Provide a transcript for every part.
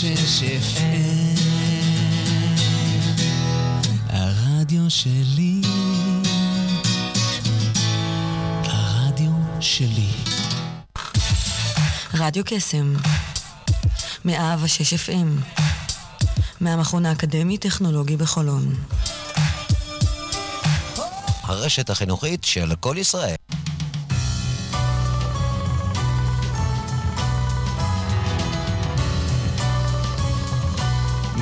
שש FM הרדיו שלי. הרדיו שלי. רדיו קסם. 106 FM מהמכון האקדמי-טכנולוגי בחולון. הרשת החינוכית של כל ישראל.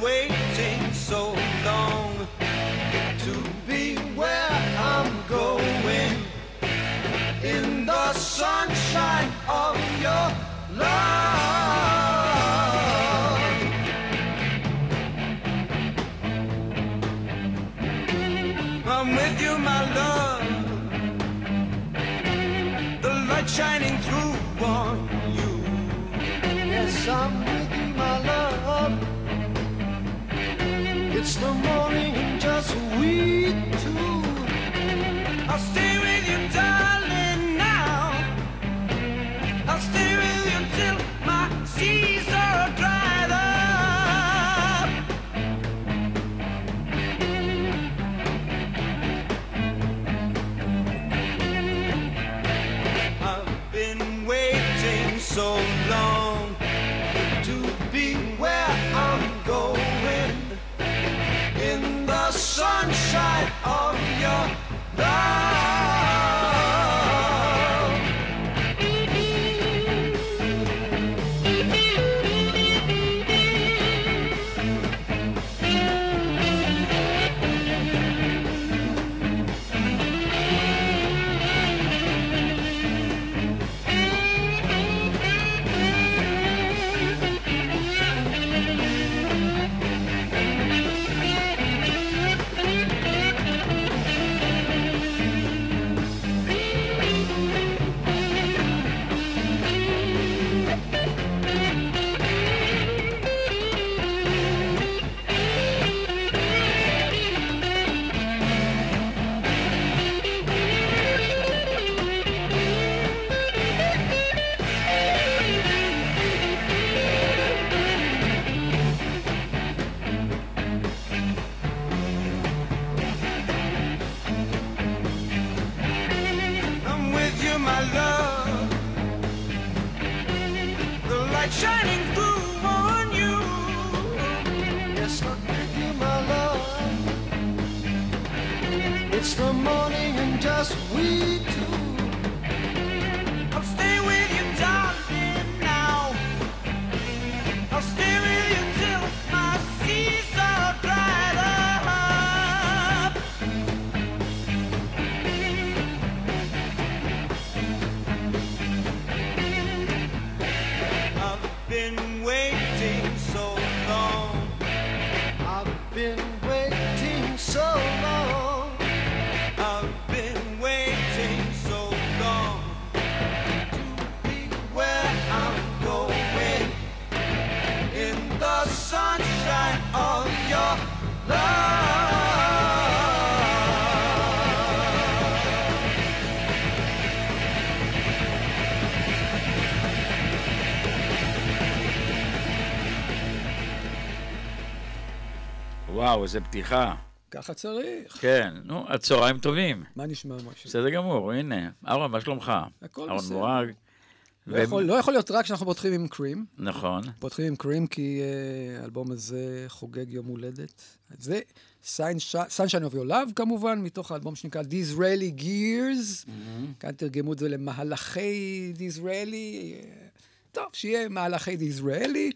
waiting so long to be where I'm going in the sunshine of your love. I'm with you, my love. The light shining through on you. Yes, I'm וואו, איזה פתיחה. ככה צריך. כן, נו, הצהריים טובים. מה נשמע, משה? בסדר גמור, הנה. אהרון, מה שלומך? הכל בסדר. אהרון מורג. לא, ו... יכול, לא יכול להיות רק שאנחנו פותחים עם קרים. נכון. פותחים עם קרים כי אה, האלבום uh, הזה חוגג יום הולדת. זה Sunshine אוף Your Love כמובן, מתוך האלבום שנקרא דיזרעלי גירס. Mm-hmm. כאן תרגמו את זה למהלכי דיזרעלי. אה, טוב, שיהיה מהלכי דיזרעלי.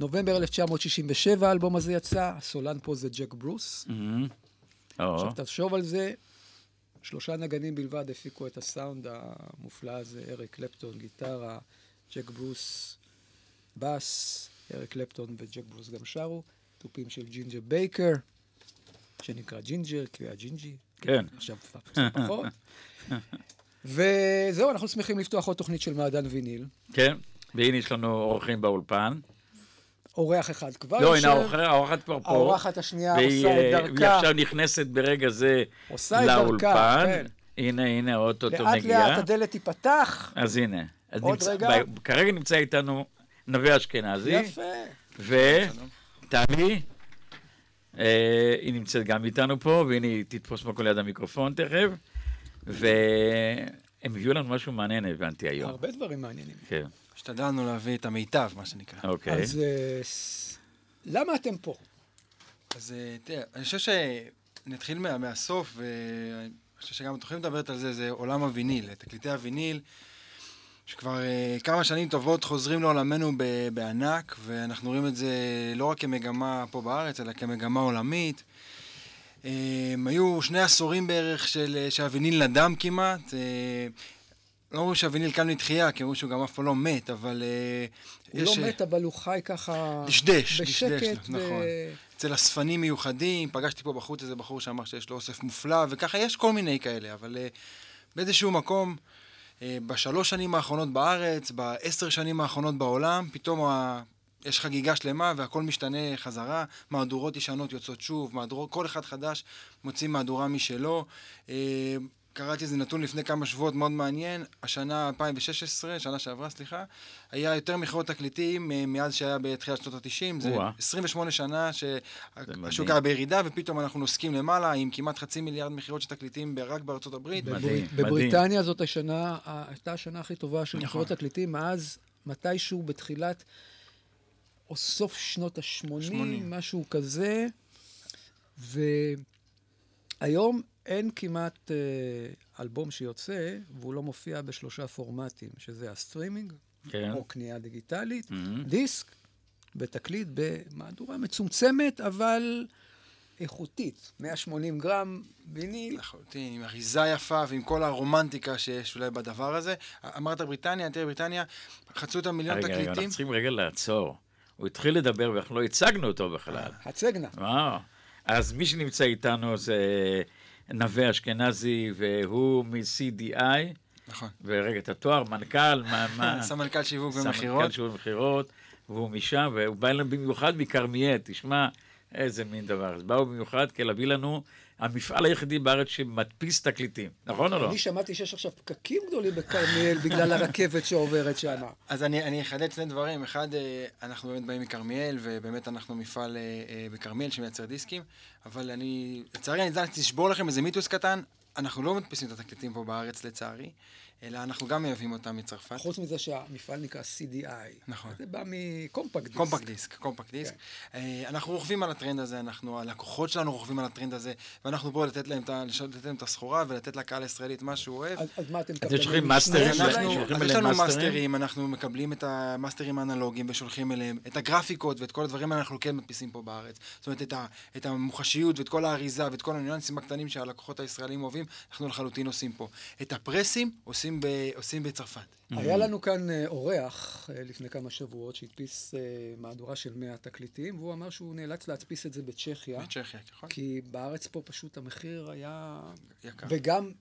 נובמבר 1967 האלבום הזה יצא, הסולן פה זה ג'ק ברוס. מהמם. או, עכשיו תחשוב על זה, שלושה נגנים בלבד הפיקו את הסאונד המופלא הזה, אריק קלפטון, גיטרה, ג'ק ברוס, בס, אריק קלפטון וג'ק ברוס גם שרו, תופים של ג'ינג'ר בייקר, שנקרא ג'ינג'ר, כי הוא היה ג'ינג'י, כן. עכשיו פחות. וזהו, אנחנו שמחים לפתוח עוד תוכנית של מעדן ויניל. כן. והנה יש לנו אורחים באולפן. אורח אחד כבר לא, הנה יושב, האורחת- האורחת כבר פה. האורחת השנייה והיא, עושה את דרכה. והיא עכשיו נכנסת ברגע זה לאולפן. כן. הנה, הנה, אוטוטו לאט מגיעה. לאט הדלת תיפתח. אז הנה. אז עוד נמצא- רגע. ב- כרגע נמצא איתנו נווה אשכנזי. יפה. וטלי, אה, היא נמצאת גם איתנו פה, והנה היא תתפוס מקום ליד המיקרופון תכף. והם הביאו לנו משהו מעניין, הבנתי היום. הרבה דברים מעניינים. כן, השתדלנו להביא את המיטב, מה שנקרא. אוקיי. אז אה, למה אתם פה? אז אה, תראה, אני חושב שנתחיל מה, מהסוף, ואני חושב שגם אתם יכולים לדבר על זה, זה עולם הוויניל, תקליטי הוויניל, שכבר אה, כמה שנים טובות חוזרים לעולמנו ב- בענק, ואנחנו רואים את זה לא רק כמגמה פה בארץ, אלא כמגמה עולמית. אה, היו שני עשורים בערך של, שהוויניל נדם כמעט. אה, לא אומרים שהוויניל קם לתחייה, כי אומרים שהוא גם אף פעם לא מת, אבל... אה, הוא יש, לא אה, מת, אבל הוא חי ככה... דשדש. דשדש, נכון. אצל אספנים מיוחדים, פגשתי פה בחוץ איזה בחור שאמר שיש לו אוסף מופלא, וככה יש כל מיני כאלה, אבל uh, באיזשהו מקום, בשלוש שנים האחרונות בארץ, בעשר שנים האחרונות בעולם, פתאום ה... יש חגיגה שלמה והכל משתנה חזרה, מהדורות ישנות יוצאות שוב, מהדורות, כל אחד חדש מוציא מהדורה משלו. קראתי איזה נתון לפני כמה שבועות מאוד מעניין, השנה 2016, שנה שעברה, סליחה, היה יותר מכירות תקליטים אה, מאז שהיה בתחילת שנות ה-90, זה או-אה. 28 שנה מדהים. שהשוק היה בירידה, ופתאום אנחנו נוסקים למעלה עם כמעט חצי מיליארד מכירות של תקליטים רק בארצות הברית. בבר- מדהים, בבריטניה זאת השנה, הייתה השנה הכי טובה של נכון. מכירות תקליטים, מאז מתישהו בתחילת, או סוף שנות ה-80, 80. משהו כזה, והיום אין כמעט אה, אלבום שיוצא, והוא לא מופיע בשלושה פורמטים, שזה הסטרימינג, כן. או קנייה דיגיטלית, Mhm. דיסק, בתקליט, במהדורה מצומצמת, אבל איכותית. 180 גרם ויניל. לחלוטין, עם אריזה יפה ועם כל הרומנטיקה שיש אולי בדבר הזה. אמרת בריטניה, תראה, בריטניה, חצו את המיליון רגע, רגע, אנחנו תקליטים. צריכים רגע לעצור. הוא התחיל לדבר ואנחנו לא הצגנו אותו בכלל. הצגנה. וואו. אז מי שנמצא איתנו זה נווה אשכנזי, והוא מ-CDI, נכון. ורגע, את התואר, מנכ"ל, מה, מה? סמנכ"ל שיווק סמנכ"ל ומכירות. שיווק ומכירות, והוא משם, והוא בא אלינו במיוחד מכרמיאל, תשמע, איזה מין דבר. אז באו במיוחד כדי להביא לנו המפעל היחידי בארץ שמדפיס תקליטים, נכון או לא? אני שמעתי שיש עכשיו פקקים גדולים בכרמיאל בגלל הרכבת שעוברת שם. אז אני, אני אחדד שני דברים. אחד, אה, אנחנו באמת באים מכרמיאל, ובאמת אנחנו מפעל אה, אה, בכרמיאל שמייצר דיסקים, אבל אני, לצערי, אני צריך לשבור לכם איזה מיתוס קטן. אנחנו לא מדפיסים את התקליטים פה בארץ, לצערי, אלא אנחנו גם מייבאים אותם מצרפת. חוץ מזה שהמפעל נקרא CDI. נכון. זה בא מקומפקט דיסק. קומפקט דיסק, קומפקט דיסק. אה, אנחנו רוכבים על הטרנד הזה, אנחנו, הלקוחות שלנו רוכבים על הטרנד הזה, ואנחנו פה לתת להם את ה- לתת להם את הסחורה ולתת לקהל הישראלי את מה שהוא אוהב. אז, אז מה אתם אז יש לכם קבלנים מאסטרים שולחים אז יש לנו מאסטרים? מאסטרים, אנחנו מקבלים את המאסטרים האנלוגיים ושולחים אליהם, את הגרפיקות ואת כל הדברים האלה אנחנו כן מדפיסים פה בארץ. זאת אומרת, את, ה, את המוחשיות ואת כל האריזה ואת כל הניואנסים הקטנים שהלקוחות הישראלים אוהבים, אנחנו לחלוטין עושים פה. את הפרסים עושים, ב, עושים בצרפת. היה לנו כאן אה, אורח אה, לפני כמה שבועות שהדפיס אה, מהדורה של 100 תקליטים, והוא אמר שהוא נאלץ להדפיס את זה בצ'כיה, בצ'כיה, נכון? כי בארץ פה פשוט המחיר היה... יקר. וגם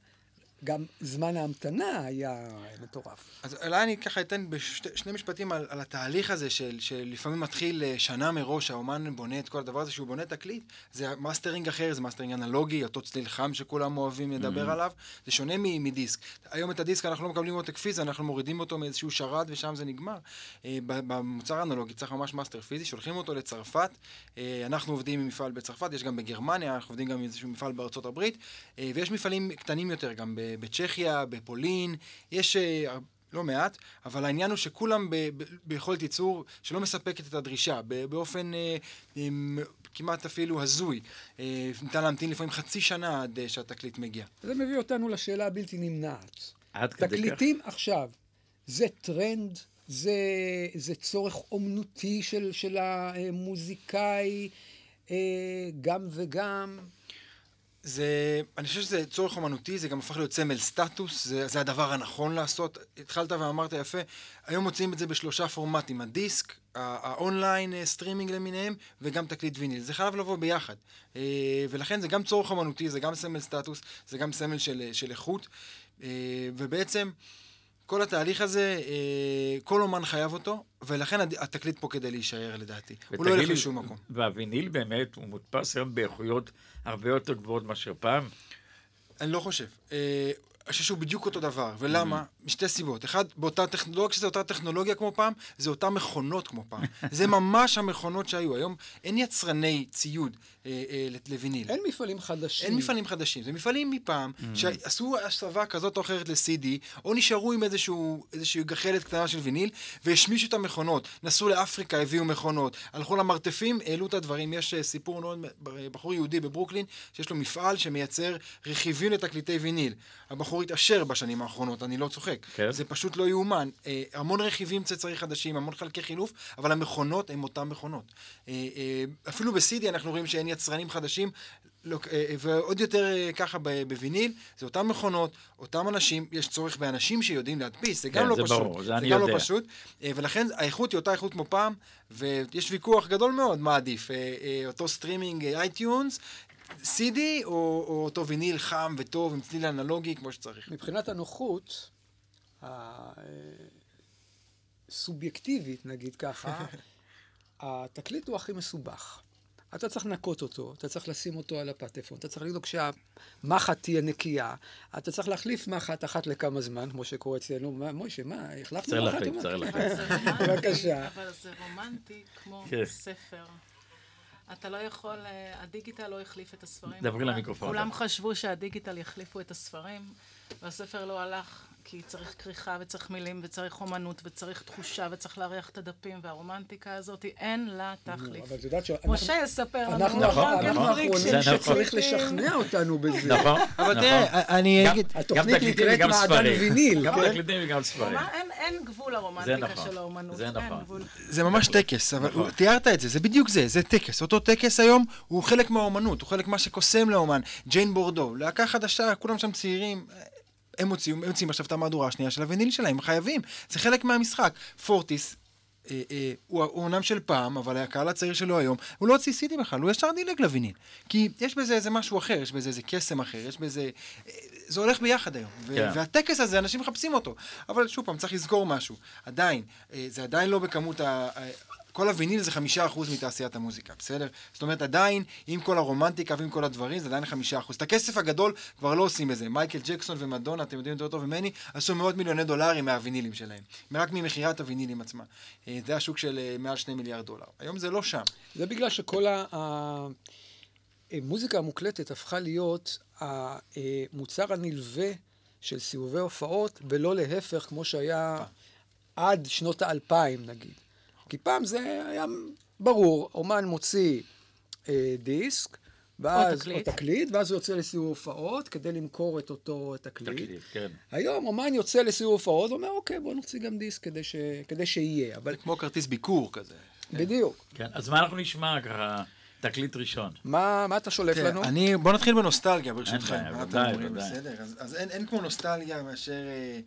גם זמן ההמתנה היה מטורף. אז אולי אני ככה אתן בשני משפטים על, על התהליך הזה של, שלפעמים מתחיל אה, שנה מראש, האומן בונה את כל הדבר הזה, שהוא בונה תקליט, זה מאסטרינג אחר, זה מאסטרינג אנלוגי, אותו צליל חם שכולם אוהבים לדבר mm-hmm. עליו, זה שונה מ- מדיסק. היום את הדיסק אנחנו לא מקבלים אותו כפיזי, אנחנו מורידים אותו מאיזשהו שרת ושם זה נגמר. אה, במוצר האנלוגי צריך ממש מאסטר פיזי, שולחים אותו לצרפת, אה, אנחנו עובדים עם מפעל בצרפת, יש גם בגרמניה, אנחנו עובדים גם עם איזשהו מפעל בארצות הברית, ויש מפעלים קטנים יותר, גם בצ'כיה, בפולין, יש אה, לא מעט, אבל העניין הוא שכולם ב, ב, ביכולת ייצור שלא מספקת את הדרישה, באופן אה, עם, כמעט אפילו הזוי. אה, ניתן להמתין לפעמים חצי שנה עד אה, שהתקליט מגיע. זה מביא אותנו לשאלה הבלתי נמנעת. עד כדי כך. תקליטים עכשיו, זה טרנד, זה, זה צורך אומנותי של, של המוזיקאי, אה, גם וגם. זה, אני חושב שזה צורך אומנותי, זה גם הפך להיות סמל סטטוס, זה, זה הדבר הנכון לעשות. התחלת ואמרת יפה, היום מוצאים את זה בשלושה פורמטים, הדיסק, האונליין אה, סטרימינג למיניהם, וגם תקליט ויניל. זה חייב לבוא ביחד. אה, ולכן זה גם צורך אומנותי, זה גם סמל סטטוס, זה גם סמל של, של איכות. אה, ובעצם... כל התהליך הזה, כל אומן חייב אותו, ולכן התקליט פה כדי להישאר לדעתי. הוא לא ילך לשום מקום. והוויניל באמת, הוא מודפס היום באיכויות הרבה יותר גבוהות מאשר פעם? אני לא חושב. אה, אני חושב שהוא בדיוק אותו דבר. ולמה? Mm-hmm. משתי סיבות. אחד, באותה טכנולוגיה, לא שזה אותה טכנולוגיה כמו פעם, זה אותן מכונות כמו פעם. זה ממש המכונות שהיו. היום אין יצרני ציוד אה, אה, לוויניל. אין מפעלים חדשים. אין מפעלים חדשים. זה מפעלים מפעם, mm-hmm. שעשו הסבה כזאת או אחרת ל-CD, או נשארו עם איזשהו, איזושהי גחלת קטנה של ויניל, והשמישו את המכונות. נסעו לאפריקה, הביאו מכונות. הלכו למרתפים, העלו את הדברים. יש אה, סיפור מאוד, בחור יהודי בברוקלין, שיש לו מפעל שמייצר רכיבים לתקליטי ויניל. הבחור התעשר בשנים האחרונות, אני לא צוחק. כן. זה פשוט לא יאומן. אה, המון רכיבים צאצאי חדשים, המון חלקי חילוף, אבל המכונות הן אותן מכונות. אה, אה, אפילו ב-CD אנחנו רואים שאין יצרנים חדשים, לא, אה, אה, ועוד יותר אה, ככה בוויניל, זה אותן מכונות, אותם אנשים, יש צורך באנשים שיודעים להדפיס, זה גם כן, לא זה פשוט. ברור, זה, זה אני גם לא יודע. לא פשוט, אה, ולכן האיכות היא אותה איכות כמו פעם, ויש ויכוח גדול מאוד מה עדיף, אה, אה, אותו סטרימינג iTunes, CD או, או אותו ויניל חם וטוב עם צליל אנלוגי כמו שצריך? מבחינת הנוחות, הסובייקטיבית, נגיד ככה, התקליט הוא הכי מסובך. אתה צריך לנקות אותו, אתה צריך לשים אותו על הפטפון, אתה צריך לדאוג שהמחט תהיה נקייה, אתה צריך להחליף מחט אחת לכמה זמן, כמו שקורה אצלנו. מוישה, מה, החלפנו מחט? צריך להחליף, צריך להחליף. בבקשה. אבל זה רומנטי כמו כן. ספר. אתה לא יכול, אה, הדיגיטל לא החליף את הספרים. דברי למיקרופון. כולם חשבו שהדיגיטל יחליפו את הספרים, והספר לא הלך, כי צריך כריכה וצריך מילים וצריך אומנות וצריך תחושה וצריך להריח את הדפים, והרומנטיקה הזאת, אין לה תחליף. אבל את יודעת ש... משה יספר לנו. אנחנו האחרונים שצריך לשכנע אותנו בזה. נכון. אבל תראה, אני אגיד... התוכנית נקראת מעדן ויניל. גם כן? תקליטים וגם ספרים. אין גבול לרומנטיקה של האומנות. זה נכון. זה ממש טקס, אבל נכון. תיארת את זה, זה בדיוק זה, זה טקס. אותו טקס היום הוא חלק מהאומנות, הוא חלק מה שקוסם לאומן. ג'יין בורדו, להקה חדשה, כולם שם צעירים. הם מוציאים, הם מוציאים עכשיו את המהדורה השנייה של הוויניל שלהם, הם חייבים, זה חלק מהמשחק. פורטיס, אה, אה, הוא אומנם של פעם, אבל הקהל הצעיר שלו היום, הוא לא הוציא CD בכלל, הוא ישר דילג לוויניל. כי יש בזה איזה משהו אחר, יש בזה איזה קסם אחר, יש בזה... אה, זה הולך ביחד היום. כן. והטקס הזה, אנשים מחפשים אותו. אבל שוב פעם, צריך לזכור משהו. עדיין, אה, זה עדיין לא בכמות ה... כל הוויניל זה חמישה אחוז מתעשיית המוזיקה, בסדר? זאת אומרת, עדיין, עם כל הרומנטיקה ועם כל הדברים, זה עדיין חמישה אחוז. את הכסף הגדול כבר לא עושים בזה. מייקל ג'קסון ומדונה, אתם יודעים יותר טוב ממני, עשו מאות מיליוני דולרים מהווינילים שלהם. רק ממכירת הווינילים עצמה. אה, זה השוק של אה, מעל שני מיליארד דולר. היום זה לא שם. זה בגלל שכל המוזיקה המוקלטת הפכה להיות המוצר הנלווה של סיבובי הופעות, ולא להפך, כמו שהיה עד שנות האלפיים, נגיד. כי פעם זה היה ברור, אומן מוציא אה, דיסק, ואז, או תקליט. או תקליט, ואז הוא יוצא לסיור הופעות כדי למכור את אותו תקליט. תקליט, כן. היום אומן יוצא לסיור הופעות ואומר, אוקיי, בוא נוציא גם דיסק כדי, ש... כדי שיהיה. אבל... כמו כרטיס ביקור כזה. בדיוק. כן, אז מה אנחנו נשמע ככה? תקליט ראשון. מה, מה אתה שולף לנו? אני, בוא נתחיל בנוסטלגיה ברשותכם. אין בעיה, ודאי, ודאי. בסדר, אז, אז אין, אין כמו נוסטלגיה מאשר אה, אה,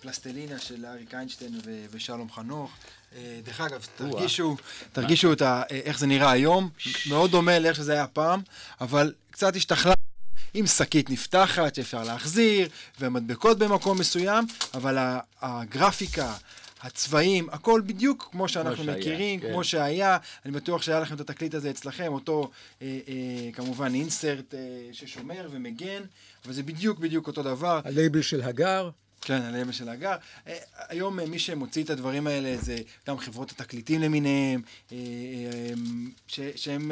פלסטלינה של אריק איינשטיין ו, ושלום חנוך. אה, דרך אגב, תרגישו, תרגישו את ה, איך זה נראה היום, מאוד דומה לאיך שזה היה פעם, אבל קצת השתכלה. עם שקית נפתחת שאפשר להחזיר, ומדבקות במקום מסוים, אבל הגרפיקה, הצבעים, הכל בדיוק כמו שאנחנו שהיה, מכירים, כן. כמו שהיה. אני בטוח שהיה לכם את התקליט הזה אצלכם, אותו אה, אה, כמובן אינסרט אה, ששומר ומגן, אבל זה בדיוק בדיוק אותו דבר. הלייבל של הגר. כן, על אמא של הגר. אה, היום אה, מי שמוציא את הדברים האלה זה גם חברות התקליטים למיניהם, אה, שהם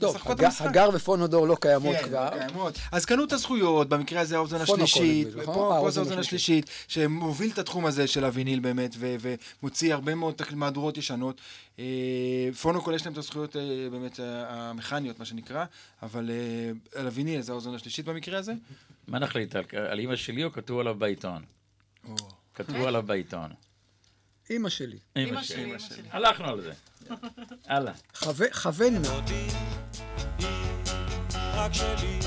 טוב, משחקות את הג- המשחק. הגר ופונודור לא קיימות כן, כבר. קיימות. אז קנו את הזכויות, במקרה הזה האוזן השלישית, פה נכון? פה האוזן זה האוזן השלישית. שמוביל את התחום הזה של הוויניל באמת, ומוציא הרבה מאוד מהדורות ישנות. פונוקול יש להם את הזכויות באמת המכניות, מה שנקרא, אבל על הוויניל זה האוזן השלישית במקרה הזה. מה נחליט, על- על אימא שלי או כתבו עליו בעיתון? כתבו עליו בעיתון. אימא שלי. אימא שלי. הלכנו על זה. הלאה. חווה- כוון נא. רק שלי.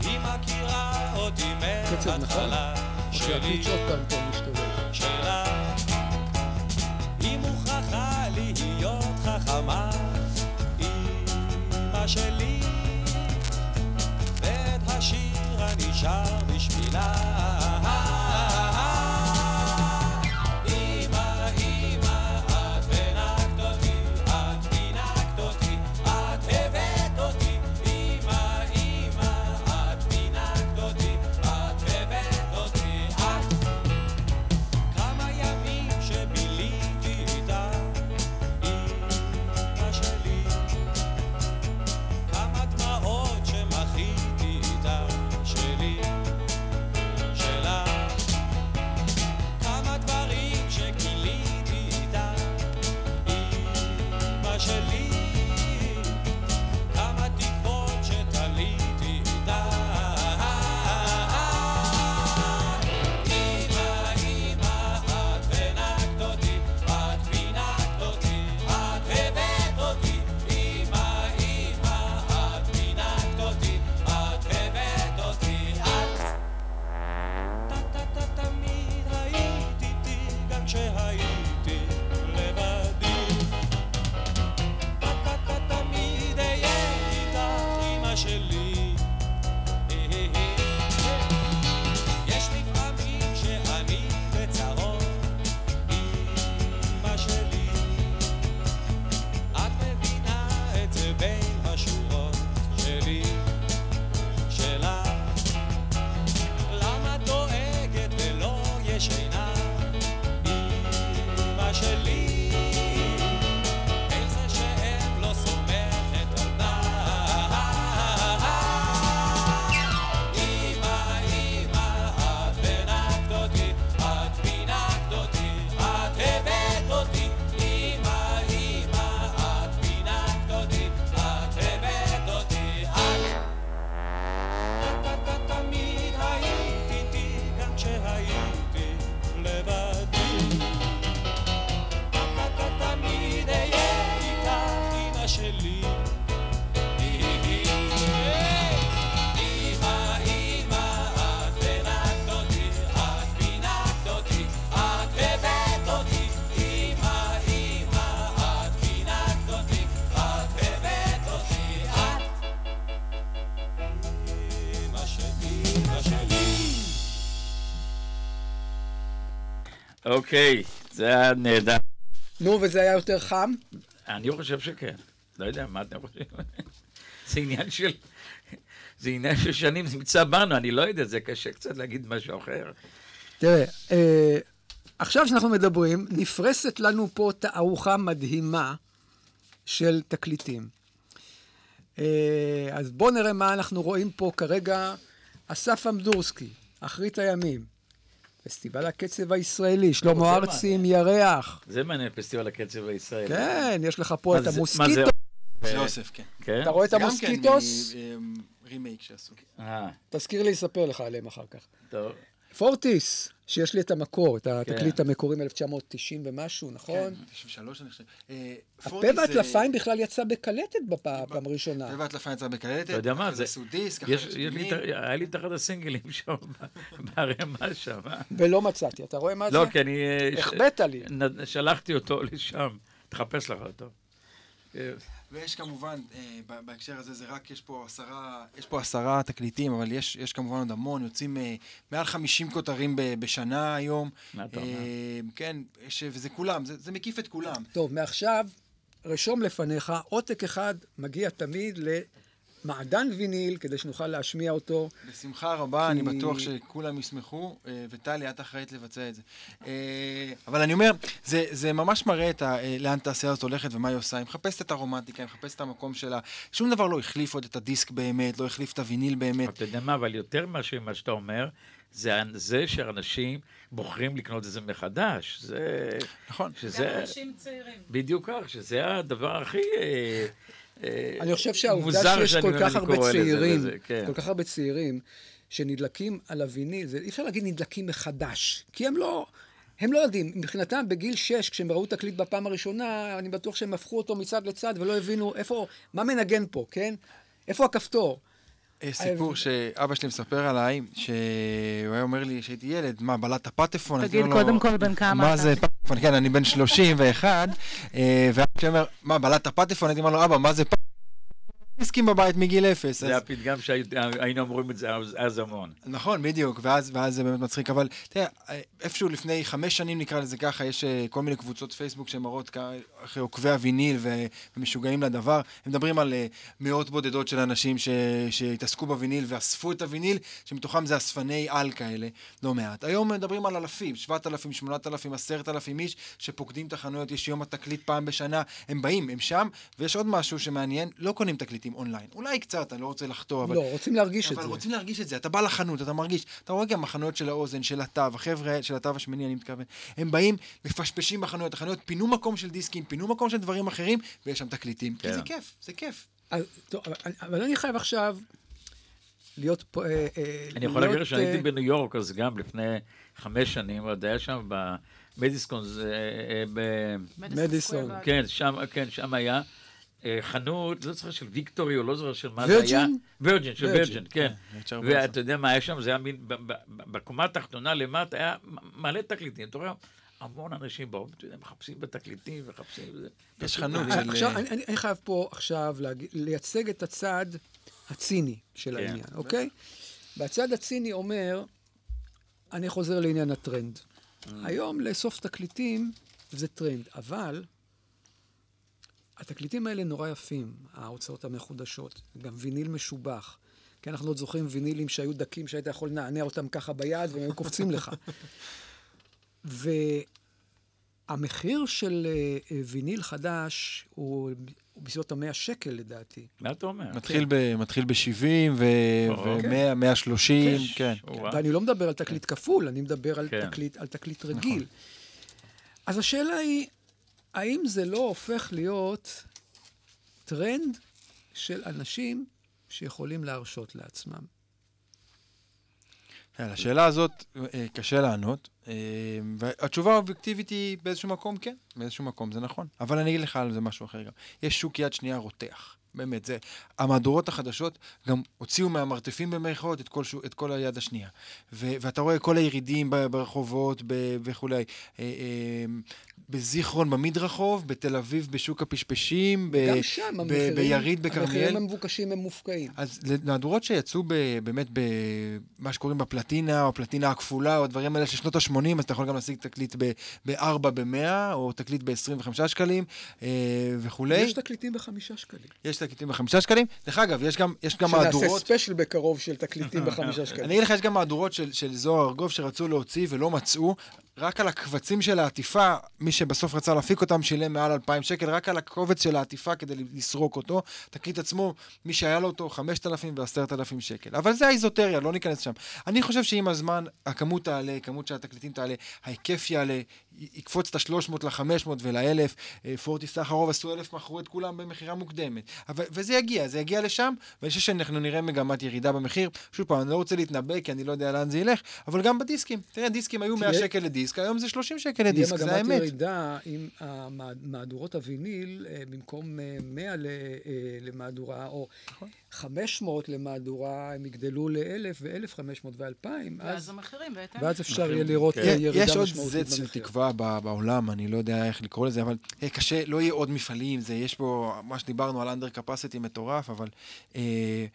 היא מכירה אותי נכון? מההתחלה או שלי, אוקיי, זה היה נהדר. נו, וזה היה יותר חם? אני חושב שכן. לא יודע, מה אתם חושבים? זה עניין של... זה עניין של שנים, זה נמצא בנו, אני לא יודע, זה קשה קצת להגיד משהו אחר. תראה, אה, עכשיו שאנחנו מדברים, נפרסת לנו פה תערוכה מדהימה של תקליטים. אה, אז בואו נראה מה אנחנו רואים פה כרגע. אסף אמדורסקי, אחרית הימים, פסטיבל הקצב הישראלי, שלמה ארצי עם. ירח. זה מעניין, פסטיבל הקצב הישראלי. כן, יש לך פה את זה- מה המוסקיטו. זה- זה אוסף, כן. כן? אתה רואה את המוסקיטוס? כן אה, רימייק שעשו. אה, תזכיר לי לספר לך עליהם אחר כך. טוב. פורטיס, שיש לי את המקור, את התקליט כן. המקורי מ-1990 ומשהו, נכון? כן, 93 אני חושב. אה, הפה פורטיס זה- והטלפיים בכלל יצא בקלטת בפעם פעם ראשונה. פה והטלפיים יצא בקלטת. אתה יודע מה, זה... עשו דיסק, היה לי את אחד הסינגלים שם, בערימה שם. אה? ולא מצאתי, אתה רואה מה זה? לא, כי אני... אה, החבאת לי. שלחתי אותו לשם, תחפש לך אותו. ויש כמובן, אה, בהקשר הזה, זה רק, יש פה עשרה, יש פה עשרה תקליטים, אבל יש, יש כמובן עוד המון, יוצאים אה, מעל 50 כותרים ב, בשנה היום. מה אתה אומר? אה, כן, יש, וזה כולם, זה, זה מקיף את כולם. טוב, מעכשיו, רשום לפניך, עותק אחד מגיע תמיד למעדן ויניל, כדי שנוכל להשמיע אותו. בשמחה רבה, אני כי- בטוח שכולם ישמחו, אה, וטלי, את אחראית לבצע את זה. אה, אבל אני אומר, זה, זה ממש מראה את ה, אה, לאן התעשייה הזאת הולכת ומה היא עושה. היא מחפשת את הרומנטיקה, היא מחפשת את המקום שלה. שום דבר לא החליף עוד את הדיסק באמת, לא החליף את הוויניל באמת. אתה יודע מה, אבל יותר מאשר מה שאתה אומר, זה זה שאנשים בוחרים לקנות את זה מחדש. זה... נכון. שזה... גם אנשים צעירים. בדיוק כך, שזה הדבר הכי... אה, אני חושב שהעובדה שיש כל כך הרבה לזה צעירים, וזה, כן. כל כך הרבה צעירים, שנדלקים על הוויניל, זה, אי אפשר להגיד נדלקים מחדש, כי הם לא... הם לא יודעים, מבחינתם בגיל 6, כשהם ראו תקליט בפעם הראשונה, אני בטוח שהם הפכו אותו מצד לצד ולא הבינו איפה, מה מנגן פה, כן? איפה הכפתור? יש סיפור שאבא שלי מספר עליי, שהוא היה אומר לי שהייתי ילד, מה, בלעת פטפון? תגיד קודם כל בן כמה מה אתה. זה פטפון? כן, אני בן 31, אה, ואבא שלי אומר, מה, בלעת פטפון? הייתי אומר לו, אבא, מה זה פטפון? דיסקים בבית מגיל אפס. זה אז- הפתגם שהיינו אומרים את זה אז- אז המון. נכון, בדיוק, ואז, ואז זה באמת מצחיק, אבל תראה, איפשהו לפני חמש שנים נקרא לזה ככה, יש אה, כל מיני קבוצות פייסבוק שמראות כ- אחרי עוקבי הוויניל ומשוגעים לדבר, הם מדברים על אה, מאות בודדות של אנשים ש- שהתעסקו בוויניל ואספו את הוויניל, שמתוכם זה אספני על כאלה, לא מעט. היום מדברים על אלפים, שבעת אלפים, שמונת אלפים, עשרת אלפים איש שפוקדים את החנויות, יש יום התקליט פעם בשנה, הם באים, הם שם, ויש עוד משהו שמעניין, לא קונים תקליטים אונליין, אולי קצת, אני לא רוצה לחטוא, אבל... לא, רוצים להרגיש את אבל זה. רוצים להרגיש את זה, אתה בא לחנות, אתה מרגיש, אתה רואה גם החנויות של האוזן, של התו, החבר'ה של התו השמיני, אני מתכוון, הם באים, מפשפשים בחנויות, החנויות פינו מקום של דיסקים, פינו מקום של דברים אחרים, ויש שם תקליטים, כי כן. זה כיף, זה כיף. אז, טוב, אבל, אבל אני חייב עכשיו להיות פה... אה, אה, אני יכול להגיד לך שהייתי אה, בניו יורק, אז גם לפני חמש שנים, עוד היה שם במדיסקון, זה, אה, ב- מדיסון. כן, שם, כן, שם היה אה, חנות, לא זוכר של ויקטורי, או לא זוכר של מה זה היה. וירג'ין? של וירג'ין, כן. ריצ'רד ואתה יודע מה היה שם? זה היה מין, ב- ב- ב- בקומה התחתונה למטה היה מלא תקליטים. אתה רואה, המון אנשים באו, אתה יודע, מחפשים בתקליטים, מחפשים... זה- יש חנות מדהים. של- עכשיו, אני, חייב פה עכשיו לייצג את הצד הציני של כן. העניין, אוקיי? והצד הציני אומר, אני חוזר לעניין הטרנד. היום לאסוף תקליטים זה טרנד, אבל התקליטים האלה נורא יפים, ההוצאות המחודשות, גם ויניל משובח. כי אנחנו עוד זוכרים וינילים שהיו דקים, שהיית יכול לנענע אותם ככה ביד והם היו קופצים לך. והמחיר של אה, אה, ויניל חדש הוא, הוא בסביבות המאה שקל לדעתי. מה אתה אומר? מתחיל ב- מתחיל ב-70 או, ו-100, 130, כן. ואני לא מדבר על תקליט כפול, אני מדבר על, כן. תקליט, על תקליט רגיל. אז השאלה היא, האם זה לא הופך להיות טרנד של אנשים שיכולים להרשות לעצמם? על השאלה הזאת אה, קשה לענות, אה, והתשובה האובייקטיבית היא באיזשהו מקום כן, באיזשהו מקום זה נכון. אבל אני אגיד לך על זה משהו אחר גם. יש שוק יד שנייה רותח. באמת, זה... המהדורות החדשות גם הוציאו מהמרתפים במרכאות את את כל היד השנייה. ואתה רואה כל הירידים ברחובות וכולי. אה, בזיכרון במדרחוב, בתל אביב בשוק הפשפשים, ב, גם שם ב, המחירים, ביריד בכרמיאל. המחירים המבוקשים הם מופקעים. אז מהדורות שיצאו ב, באמת במה שקוראים בפלטינה, או הפלטינה הכפולה, או הדברים האלה של שנות ה-80, אז אתה יכול גם להשיג תקליט ב-4 ב-100, או תקליט ב-25 שקלים, אה, וכולי. יש תקליטים בחמישה שקלים. יש תקליטים ב-5 שקלים. דרך אגב, יש גם, יש גם שנעשה מהדורות... ספיישל בקרוב של תקליטים בחמישה שקלים. אני אגיד לך, יש גם מהדורות של, של זוהר ארגוב שרצו להוציא ולא מצאו. רק על הקבצים של העטיפה, מי שבסוף רצה להפיק אותם שילם מעל 2,000 שקל, רק על הקובץ של העטיפה כדי לסרוק אותו. תקליט עצמו, מי שהיה לו אותו, 5,000 ו-10,000 שקל. אבל זה האיזוטריה, לא ניכנס שם. אני חושב שעם הזמן הכמות תעלה, הכמות של התקליטים תעלה, ההיקף יעלה, יקפוץ את ה-300 ל-500 ול-1000. פורטי סחרוב עשו 1,000, מכרו את כולם במכירה מוקדמת. אבל, וזה יגיע, זה יגיע לשם, ואני חושב שאנחנו נראה מגמת ירידה במחיר. שוב פעם, אני לא רוצה להתנבא, כי אני לא יודע לאן זה ילך, אבל גם בדיסקים. תראה, דיסקים היו 100 תהיה- שקל לדיסק, היום זה 30 שקל לדיסק, זה מגמת האמת. ירידה אם המהדורות הוויניל, אה, במקום אה, 100 ל- אה, למהדורה, או נכון. 500 למהדורה, הם יגדלו ל-1,000 ו-1,500 ו-2,000, ואז אז המחירים בהתאם. ואז אפשר יהיה מחירים, לראות כן. אה, ירידה יש עוד משמעותית זץ של במחיר. תקווה ב- בעולם, אני לא יודע איך לקרוא לזה, אבל אה, קשה, לא יהיה עוד מפעלים, זה, יש פה, מה שדיברנו על under capacity מטורף, אבל אה,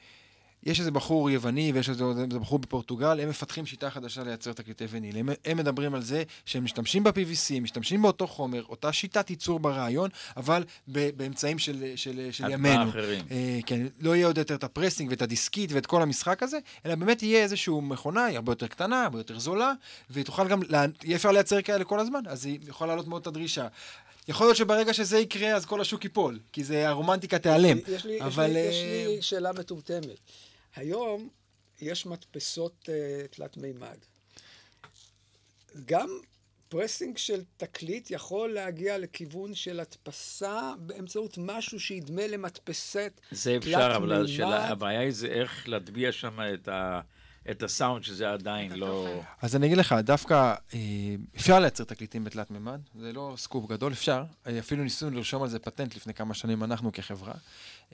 יש איזה בחור יווני ויש איזה בחור בפורטוגל, הם מפתחים שיטה חדשה לייצר תקליטי וניל. הם, הם מדברים על זה שהם משתמשים ב-PVC, משתמשים באותו חומר, אותה שיטת ייצור ברעיון, אבל ב- באמצעים של, של, של ימינו. אחרים. אה, כן, לא יהיה עוד יותר את הפרסינג ואת הדיסקית ואת כל המשחק הזה, אלא באמת יהיה איזושהי מכונה, היא הרבה יותר קטנה, הרבה יותר זולה, ותוכל גם, לה- יהיה אפשר לייצר כאלה כל הזמן, אז היא יכולה לעלות מאוד את הדרישה. יכול להיות שברגע שזה יקרה, אז כל השוק ייפול, כי זה, הרומנטיקה תיעלם. יש לי, אבל... יש, לי, יש אה, לי שאלה מטומטמת. היום יש מדפסות uh, תלת מימד. גם pressing של תקליט יכול להגיע לכיוון של הדפסה באמצעות משהו שידמה למדפסת זה אפשר, אבל. השאלה, הבעיה היא זה איך להטביע שם את, ה, את הסאונד, שזה עדיין לא... אז אני אגיד לך, דווקא אה, אפשר לייצר תקליטים בתלת מימד, זה לא סקופ גדול, אפשר. אה, אפילו ניסינו לרשום על זה פטנט לפני כמה שנים, אנחנו כחברה.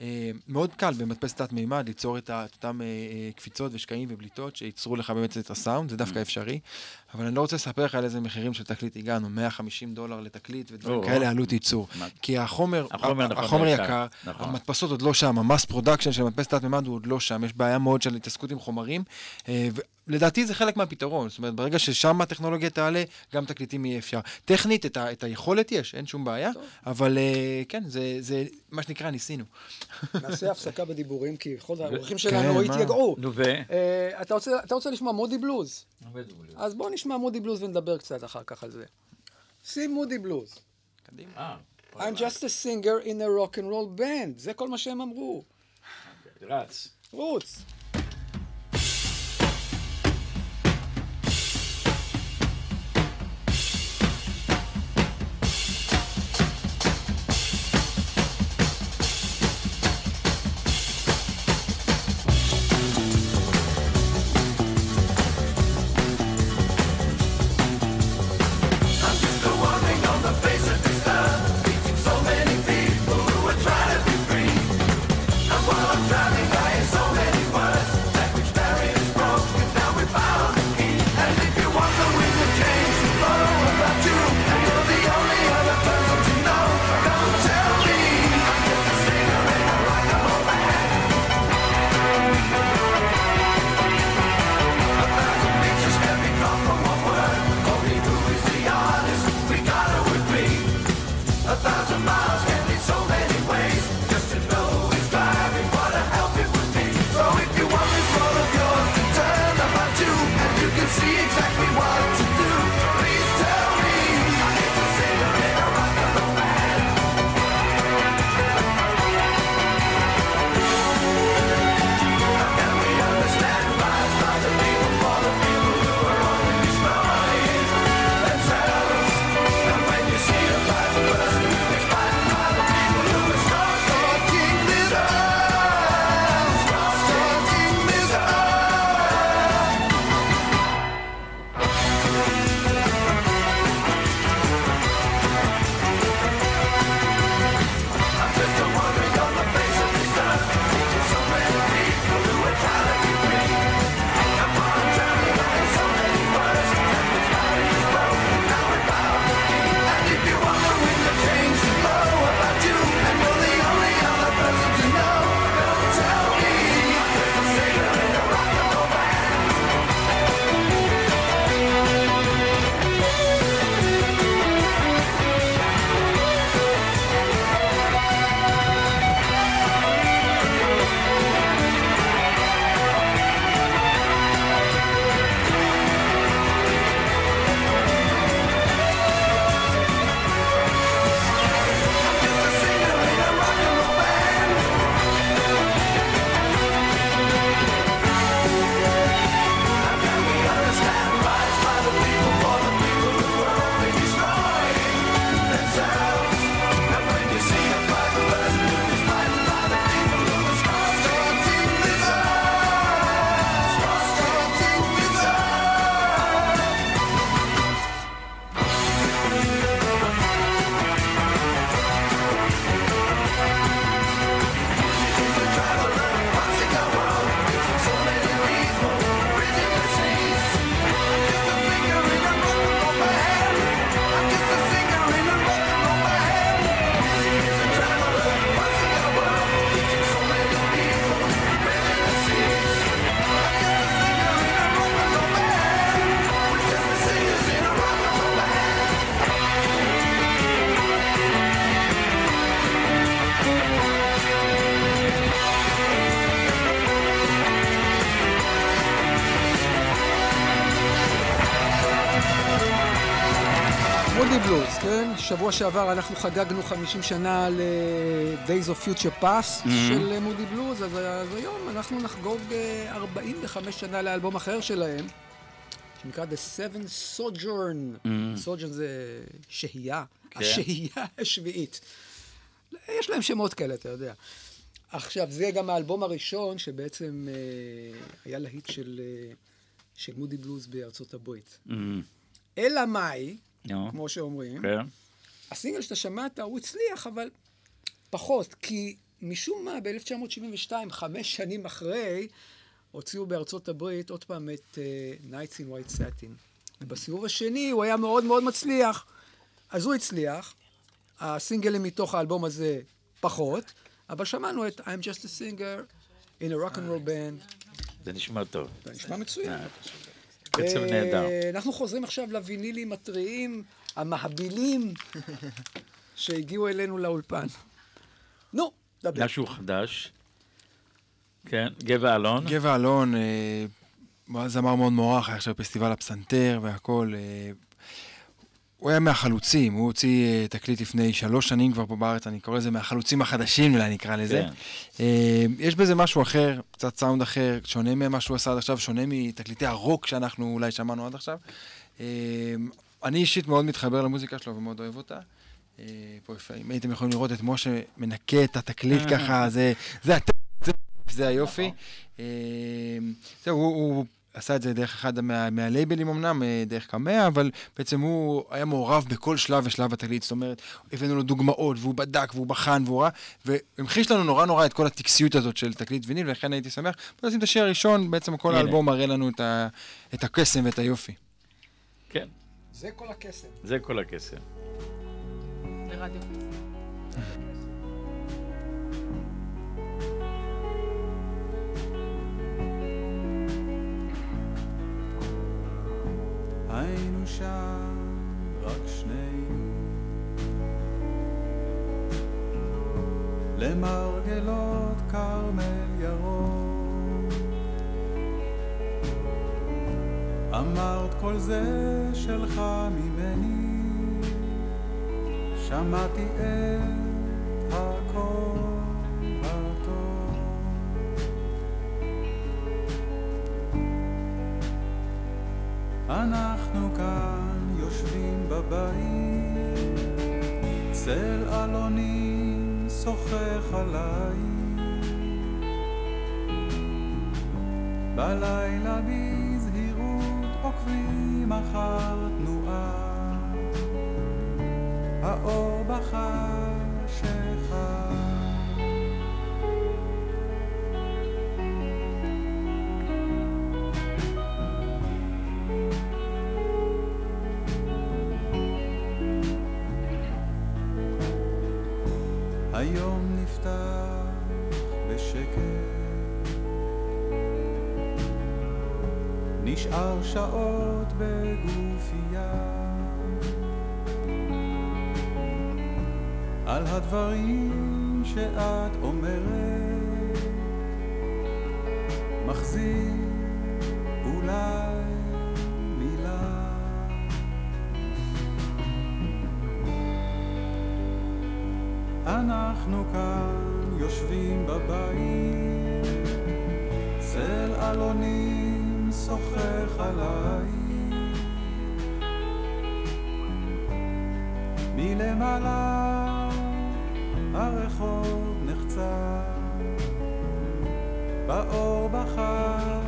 אה, מאוד קל במדפס תלת מימד ליצור את אותם אה, אה, קפיצות ושקעים ובליטות שייצרו לך באמת את הסאונד, זה דווקא אפשרי. אבל אני לא רוצה לספר לך על איזה מחירים של תקליט הגענו, 150 דולר לתקליט ודברים כאלה. עלות ייצור. כי החומר, נכון, יקר. נכון. המדפסות עוד לא שם, ה mass production של מדפס תלת מימד הוא עוד לא שם, יש בעיה מאוד של התעסקות עם חומרים. ולדעתי זה חלק מהפתרון, זאת אומרת, ברגע ששם הטכנולוגיה תעלה, גם תקליטים יהיה אפשר. טכנית, את, ה, את היכולת יש, אין שום בעיה, אבל אה, כן, זה, זה מה שנקרא, ניסינו. נעשה הפסקה בדיבורים, כי בכל זאת האורחים כן, שלנו מה? התייגעו. נו ו... אה, אתה רוצה- אתה רוצה לשמוע מודי בלוז? אז בוא נשמע מודי בלוז ונדבר קצת אחר כך על זה. שים מודי בלוז. אה, I'm just a singer in a rock and roll band. זה כל מה שהם אמרו. רץ. רוץ. שבוע שעבר אנחנו חגגנו 50 שנה ל-Days of Future Past של מודי בלוז, אז, אז היום אנחנו נחגוג אה, 45 שנה לאלבום אחר שלהם, שנקרא The Seven Sojourn. Sojourn זה שהייה, השהייה השביעית. יש להם שמות כאלה, אתה יודע. עכשיו, זה גם האלבום הראשון שבעצם אה, היה להיט של, אה, של מודי בלוז בארצות הברית. אלא מאי, נו, כמו שאומרים, כן. הסינגל שאתה שמעת הוא הצליח, אבל פחות, כי משום מה ב-1972, חמש שנים אחרי, הוציאו בארצות הברית עוד פעם את uh, Nights in White Satin. ובסיבוב השני הוא היה מאוד מאוד מצליח. אז הוא הצליח, הסינגלים מתוך האלבום הזה פחות, אבל שמענו את I'm just a singer in a rock and roll band, זה נשמע טוב. זה נשמע מצוין. קצב אה, נהדר. אנחנו חוזרים עכשיו לווינילים הטריים, המהבילים, שהגיעו אלינו לאולפן. נו, דבר. משהו חדש. כן, גבע אלון. גבע אלון, אה, זמר מאוד מוערך, היה עכשיו בפסטיבל הפסנתר והכל. אה, הוא היה מהחלוצים, הוא הוציא אה, תקליט לפני שלוש שנים כבר פה בארץ, אני קורא לזה מהחלוצים החדשים, אולי נקרא לזה. כן. אה, יש בזה משהו אחר, קצת סאונד אחר, שונה ממה שהוא עשה עד עכשיו, שונה מתקליטי הרוק שאנחנו אולי שמענו עד עכשיו. אה, אני אישית מאוד מתחבר למוזיקה שלו ומאוד אוהב אותה. אה, פה אם הייתם יכולים לראות את משה מנקה את התקליט ככה, זה, זה, זה, זה היופי. אה, זהו, הוא, עשה את זה דרך אחד מה, מהלייבלים אמנם, אה, דרך קמע, אבל בעצם הוא היה מעורב בכל שלב ושלב בתקליט. זאת אומרת, הבאנו לו דוגמאות, והוא בדק, והוא בחן, והוא ראה, והמחיש לנו נורא נורא את כל הטקסיות הזאת של תקליט ויניל, ולכן הייתי שמח. בוא נשים את השיר הראשון, בעצם כל. האלבום מראה לנו את, ה, את הקסם ואת היופי. כן, זה כל הקסם. זה כל הקסם. לרדיו. היינו שם רק שנינו למרגלות כרמל ירוק אמרת כל זה שלך ממני. שמעתי את הקול הטוב. אנחנו כאן יושבים בבית, צל אלונים שוחך עליי. בלילה בזהירות עוקבים אחר תנועה, האור בחשיכה. היום נפתח בשקט, נשאר שעות בגופייה, על הדברים שאת אומרת, מחזיר אולי מילה. אנחנו כאן יושבים בבית, צל אלונים שוחך עליי. מלמעלה הרחוב נחצה, באור בחשיכה.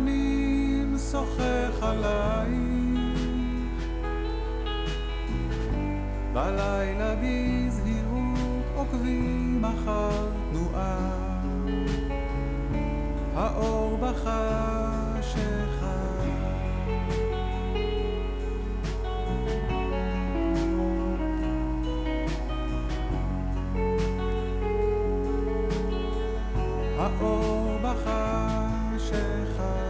אלונים שוחך עליי. בלילה בזהירות עוקבים אחר תנועה, האור. האור בחשיכה.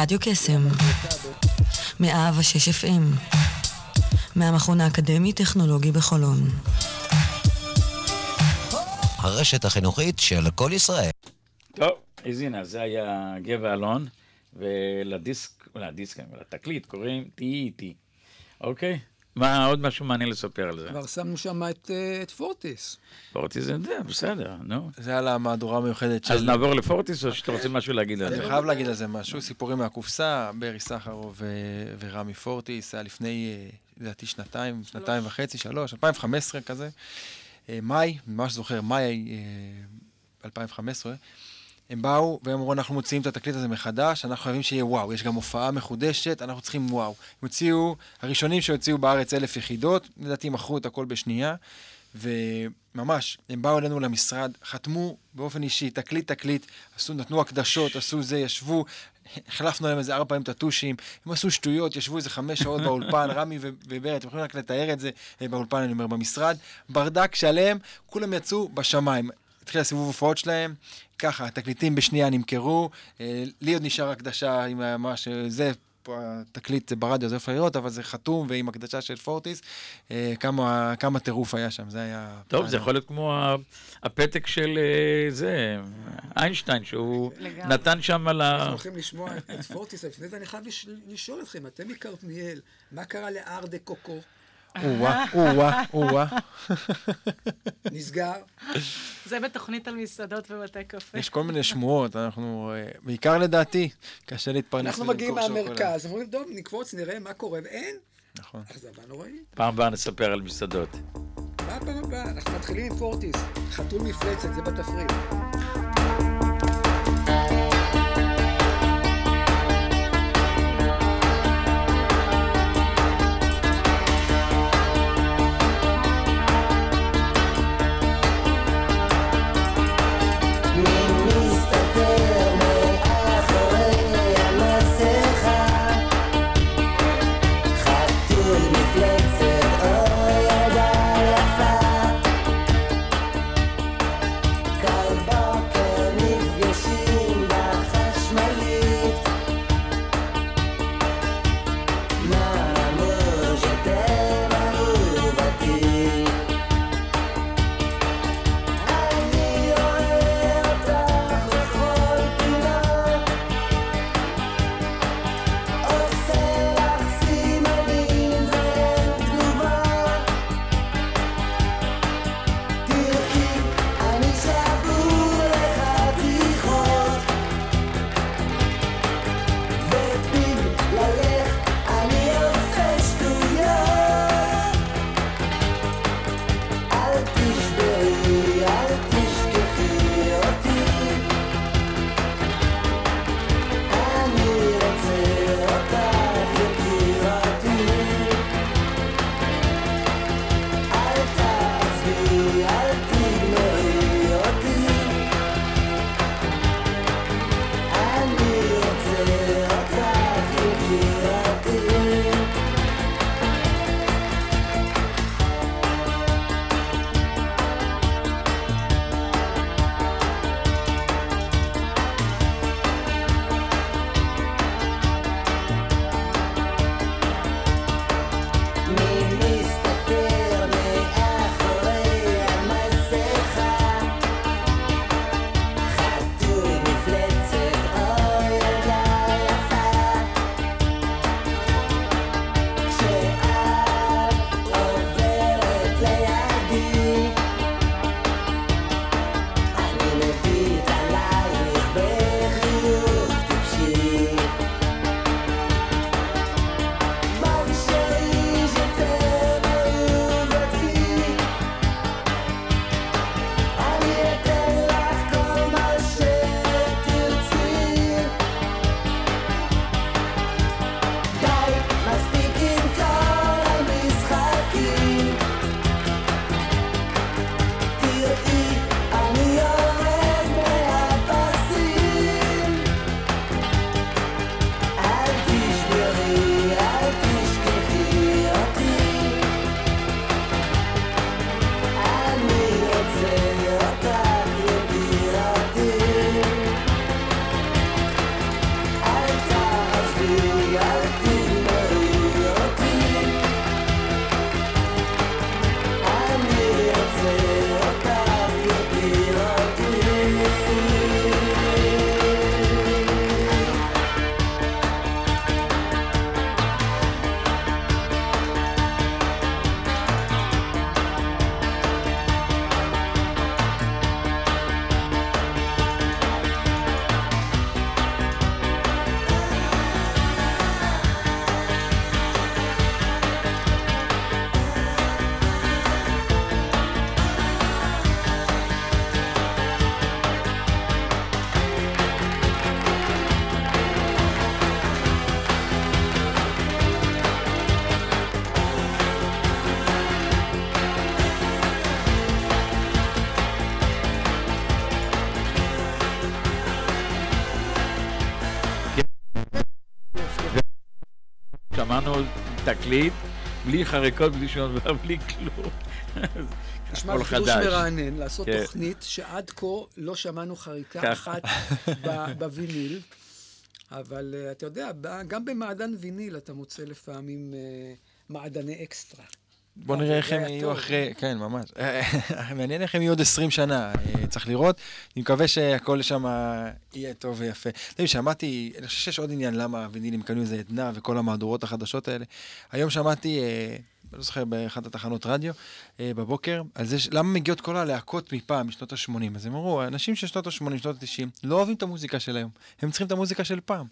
רדיו קסם, 106 FM, מהמכון האקדמי-טכנולוגי בחולון. הרשת החינוכית של כל ישראל. טוב, אז הנה, זה היה גבע אלון, ולדיסק, לדיסק, לתקליט קוראים תהיי איתי. אוקיי? מה, עוד משהו מעניין לספר על זה? כבר שמנו שם את, אה, את פורטיס. פורטיס זה זה, בסדר, נו. זה על המהדורה המיוחדת של... אז נעבור לפורטיס, או שאתה רוצה משהו להגיד על אני זה? חייב להגיד על זה משהו, סיפורים מהקופסה, ברי סחרוב ורמי פורטיס, היה לפני, אה, לדעתי, שנתיים, שנתיים וחצי, שלוש, 2015 כזה. אה, מאי, ממש זוכר, מאי אה, 2015. הם באו והם אמרו, אנחנו מוציאים את התקליט הזה מחדש, אנחנו חייבים שיהיה וואו, יש גם הופעה מחודשת, אנחנו צריכים וואו. הם הוציאו, הראשונים שהוציאו בארץ אלף יחידות, לדעתי מכרו את הכל בשנייה, וממש, הם באו אלינו למשרד, חתמו באופן אישי, תקליט תקליט, עשו, נתנו הקדשות, עשו זה, ישבו, החלפנו להם איזה ארבע פעמים את הטושים, הם עשו שטויות, ישבו איזה חמש שעות באולפן, רמי ו- וברי, אתם יכולים רק לתאר את זה אה, באולפן, אני אומר, במשרד, ברדק שלם, כולם יצאו בשמיים. התחיל הסיבוב הופעות שלהם, ככה, התקליטים בשנייה נמכרו, אה, לי עוד נשאר הקדשה עם ממש, אה, זה, פה התקליט זה ברדיו, זה איפה לראות, אבל זה חתום ועם הקדשה של פורטיס, אה, כמה, כמה טירוף היה שם, זה היה... טוב, זה יכול להיות כמו ה- הפתק של זה, איינשטיין, שהוא לגמרי. נתן שם על ה... אנחנו הולכים לשמוע את פורטיס, לפני זה אני חייב לש- לשאול אתכם, אתם מכרמיאל, מה קרה לאר דה קוקו? או-אה, או-אה, או-אה. נסגר? זה בתוכנית על מסעדות ובתי קפה. יש כל מיני שמועות, אנחנו, אה, בעיקר לדעתי, קשה להתפרנס אנחנו מגיעים. מהמרכז, אומרים, טוב, נקפוץ, נראה מה קורה, ואין. נכון. אכזבה נוראית. פעם הבאה נספר על מסעדות. מה הפעם הבאה? אנחנו מתחילים עם פורטיס. חתול מפלצת, זה בתפריט. תקליט, בלי חריקות, בלי שום דבר, בלי כלום. נשמע לי חידוש. מרענן, לעשות כן. תוכנית שעד כה לא שמענו חריקה. אחת בוויניל, אבל אה, אתה יודע, גם במעדן ויניל אתה מוצא לפעמים אה, מעדני אקסטרה. בוא נראה איך הם יהיו. אחרי, כן, ממש. מעניין איך הם יהיו עוד 20 שנה, אה, צריך לראות. אני מקווה שהכל שם יהיה טוב ויפה. יודע, שמעתי, אני חושב שיש עוד עניין למה הווינילים קנו איזה עדנה וכל המהדורות החדשות האלה. היום שמעתי, אה, לא זוכר, באחת התחנות רדיו, אה, בבוקר, על זה, למה מגיעות כל הלהקות מפעם, משנות ה-80. אז הם אמרו, האנשים של שנות ה-80, שנות ה-90, לא אוהבים את המוזיקה של היום. הם צריכים את המוזיקה של פעם.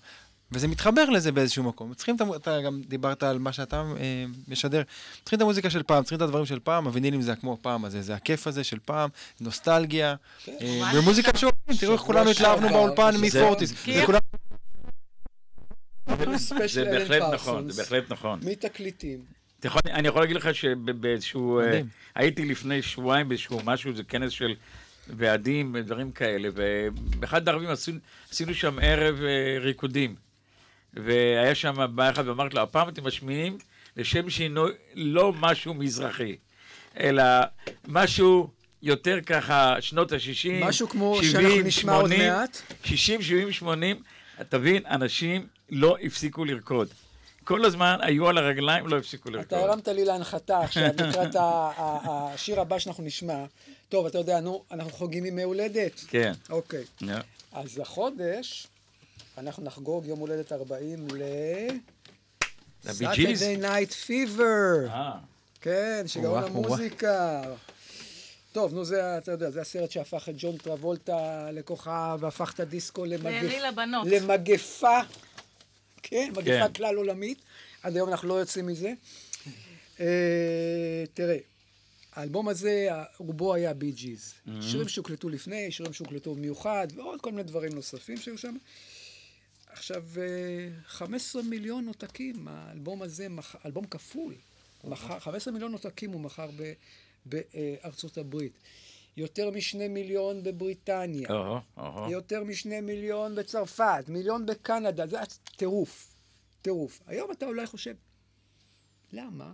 וזה מתחבר לזה באיזשהו מקום. צריכים את המ... אתה גם דיברת על מה שאתה אה, משדר. צריכים את המוזיקה של פעם, צריכים את הדברים של פעם, הווינילים זה כמו פעם הזה, זה הכיף הזה של פעם, נוסטלגיה. אה, ממש ומוזיקה שאוהבים, תראו איך כולנו התלהבנו באולפן מפורטיס. זה בהחלט נכון, זה בהחלט נכון. מתקליטים. יכול- אני יכול להגיד לך שבאיזשהו... אה, מדהים. הייתי לפני שבועיים באיזשהו משהו, זה כנס של ועדים ודברים כאלה, ובאחד הערבים עשינו- עשינו שם ערב אה, ריקודים. והיה שם בא אחד ואמרתי לו, הפעם אתם משמינים לשם שינוי לא משהו מזרחי, אלא משהו יותר ככה שנות ה-60, משהו כמו שאנחנו נשמע עוד מעט. 60, 70, 80, תבין, אנשים לא הפסיקו לרקוד. כל הזמן היו על הרגליים, לא הפסיקו לרקוד. אתה הרמת לי להנחתה עכשיו לקראת השיר הבא שאנחנו נשמע. טוב, אתה יודע, נו, אנחנו חוגגים ימי הולדת. כן. אוקיי. נו. אז החודש אנחנו נחגוג יום הולדת 40 ל... לבי ג'יז? Saturday Night Fever. אה, כן, שגאון וואו. המוזיקה. טוב, נו, זה, אתה יודע, זה הסרט שהפך את ג'ון טרבולטה לכוכב, והפך את הדיסקו למגפ... למגפה. כן, מגפה כן. כלל עולמית. עד היום אנחנו לא יוצאים מזה. אה, תראה, האלבום הזה, רובו היה בי ג'יז. שירים שהוקלטו לפני, שירים שהוקלטו במיוחד, ועוד כל מיני דברים נוספים שהיו שם. עכשיו, אה, 15 מיליון עותקים, האלבום הזה, מח- אלבום כפול. מכר, 15 מיליון עותקים הוא מכר ב- בארצות הברית. יותר משני מיליון בבריטניה. אוהו, אוהו. יותר משני מיליון בצרפת, מיליון בקנדה, זה טירוף, טירוף. היום אתה אולי חושב, למה?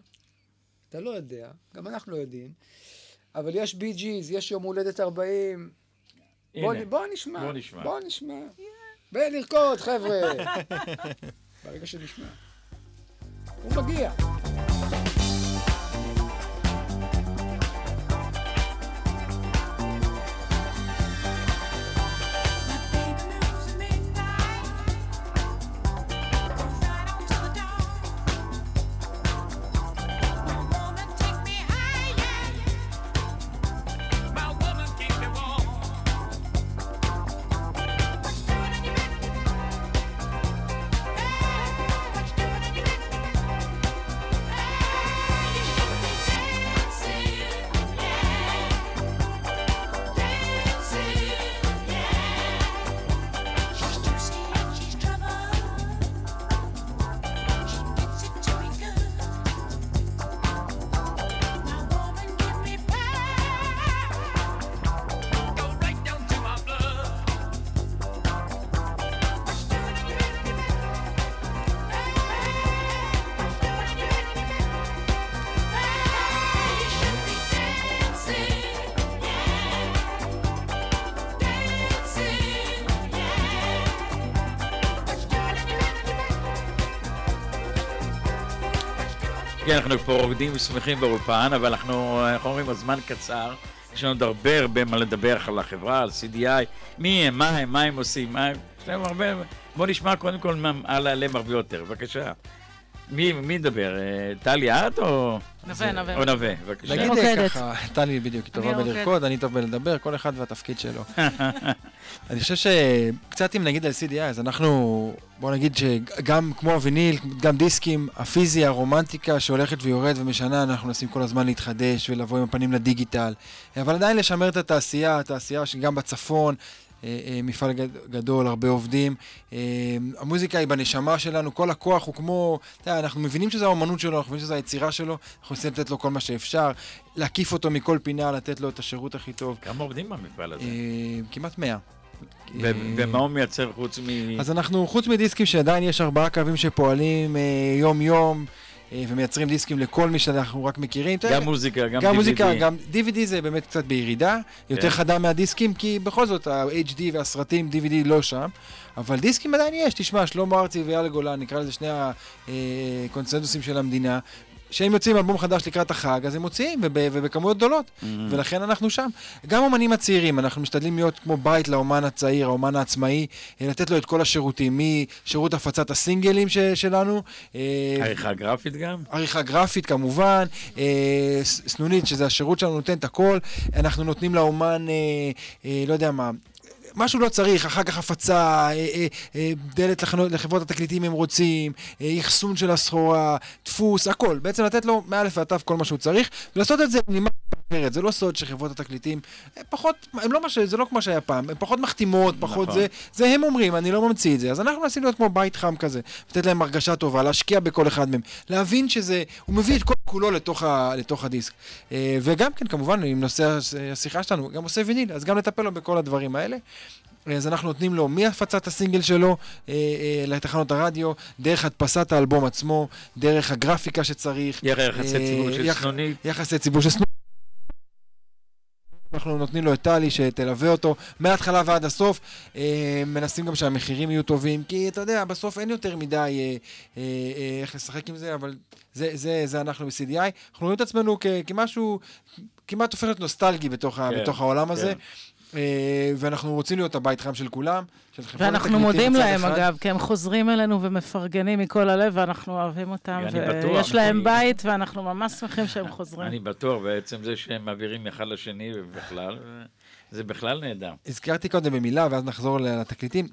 אתה לא יודע, גם אנחנו לא יודעים, אבל יש בי ג'יז, יש יום הולדת 40. בוא, הנה, בוא נשמע. בוא נשמע. בוא נשמע. ולרקוד, חבר'ה. ברגע שנשמע. הוא מגיע. אנחנו פה רוקדים ושמחים באולפן, אבל אנחנו, איך אומרים, הזמן קצר. יש לנו עוד הרבה הרבה מה לדבר על החברה, על CDI, מי הם, מה הם, מה הם עושים, מה הם, יש להם הרבה... בוא נשמע קודם כל מה- על הלב הרבה יותר, בבקשה. מי, מי ידבר? אה, טלי, את או... נווה, נווה. או נווה, בבקשה. נגיד. אה, ככה, טלי בדיוק, היא טובה אני רוקדת. בלרקוד, אני טוב בלדבר, כל אחד והתפקיד שלו. אני חושב שקצת אם נגיד על CDI, אז אנחנו, בוא נגיד שגם כמו הוויניל, גם דיסקים, הפיזי, הרומנטיקה שהולכת ויורד ומשנה, אנחנו מנסים כל הזמן להתחדש ולבוא עם הפנים לדיגיטל. אבל עדיין לשמר את התעשייה, התעשייה שגם בצפון, אה, אה, מפעל גד- גדול, הרבה עובדים. אה, המוזיקה היא בנשמה שלנו, כל הכוח הוא כמו, אתה יודע, אנחנו מבינים שזו האמנות שלו, אנחנו מבינים שזו היצירה שלו, אנחנו מנסים לתת לו כל מה שאפשר, להקיף אותו מכל פינה, לתת לו את השירות הכי טוב. כמה עובדים במפעל הזה? כמעט 100. ומה הוא מייצר חוץ מ... אז אנחנו, חוץ מדיסקים שעדיין יש ארבעה קווים שפועלים אה, יום-יום, אה, ומייצרים דיסקים לכל מי שאנחנו רק מכירים. גם מוזיקה, גם גם DVD. מוזיקה, גם DVD זה באמת קצת בירידה, יותר כן. חדה מהדיסקים, כי בכל זאת ה-HD והסרטים, DVD לא שם, אבל דיסקים עדיין יש, תשמע, שלמה ארצי ויאלה גולן, נקרא לזה שני הקונצנזוסים של המדינה. כשהם יוצאים אלבום חדש לקראת החג, אז הם מוציאים, וב, ובכמויות גדולות, Mm-hmm. ולכן אנחנו שם. גם אומנים הצעירים, אנחנו משתדלים להיות כמו בית לאומן הצעיר, האומן העצמאי, אה, לתת לו את כל השירותים, משירות הפצת הסינגלים ש, שלנו, אה, עריכה גרפית גם? עריכה גרפית כמובן, אה, סנונית, שזה השירות שלנו נותן את הכל, אנחנו נותנים לאומן, אה, אה, לא יודע מה, משהו לא צריך, אחר כך הפצה, אה, אה, אה, דלת לחברות התקליטים הם רוצים, אחסון של הסחורה, דפוס, הכל. בעצם לתת לו מאלף ועד תו כל מה שהוא צריך, ולעשות את זה בנימה אחרת. זה לא סוד שחברות התקליטים הם פחות, הם לא מה ש... זה לא כמו שהיה פעם, הם פחות מחתימות, פחות נכון. זה, זה הם אומרים, אני לא ממציא את זה. אז אנחנו מנסים להיות כמו בית חם כזה, לתת להם הרגשה טובה, להשקיע בכל אחד מהם, להבין שזה, הוא מביא את כל כולו לתוך, ה, לתוך הדיסק. אה, וגם כן, כמובן, עם נושא השיחה שלנו, גם עושה ויניל, אז גם לטפל לו בכל הדברים האלה. אז אנחנו נותנים לו מהפצת הסינגל שלו אה, אה, לתחנות הרדיו, דרך הדפסת האלבום עצמו, דרך הגרפיקה שצריך. יחסי אה, ציבור של סנונית. יחסי ציבור של סנונית. אנחנו נותנים לו את טלי שתלווה אותו מההתחלה ועד הסוף, אה, מנסים גם שהמחירים יהיו טובים, כי אתה יודע, בסוף אין יותר מדי אה, אה, אה, איך לשחק עם זה, אבל זה, זה, זה אנחנו ב-CDI. אנחנו רואים את עצמנו כ- כמשהו, כמעט הופך להיות נוסטלגי בתוך, כן, בתוך העולם הזה, כן. אה, ואנחנו רוצים להיות הבית חם של כולם, של ואנחנו מודים להם, אחד. אגב, כי הם חוזרים אלינו ומפרגנים מכל הלב, ואנחנו אוהבים אותם, ויש להם בית, ואנחנו ממש שמחים שהם חוזרים. אני בטוח בעצם זה שהם מעבירים אחד לשני ובכלל, זה בכלל נהדר. הזכרתי קודם במילה, ואז נחזור לתקליטים.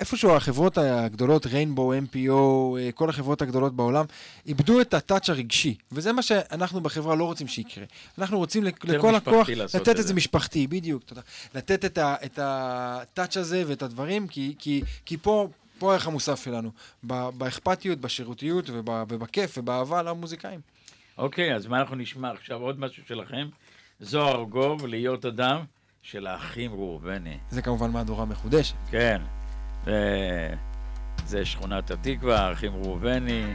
איפשהו החברות הגדולות, ריינבו, MPO, אה, כל החברות הגדולות בעולם, איבדו את הטאץ' הרגשי, וזה מה שאנחנו בחברה לא רוצים שיקרה. אנחנו רוצים לכל הכוח לתת את זה. משפחתי, בדיוק, תודה. לתת את ה- את הטאץ' הזה ואת הדברים, כי- כי כי פה... פה הערך המוסף שלנו, באכפתיות, בשירותיות וב- ובכיף ובאהבה למוזיקאים. אוקיי, אז מה אנחנו נשמע עכשיו? עוד משהו שלכם? זוהר גוב, להיות אדם, של האחים ראובני. זה כמובן מהדורה מחודשת. כן. זה, זה שכונת התקווה, האחים ראובני.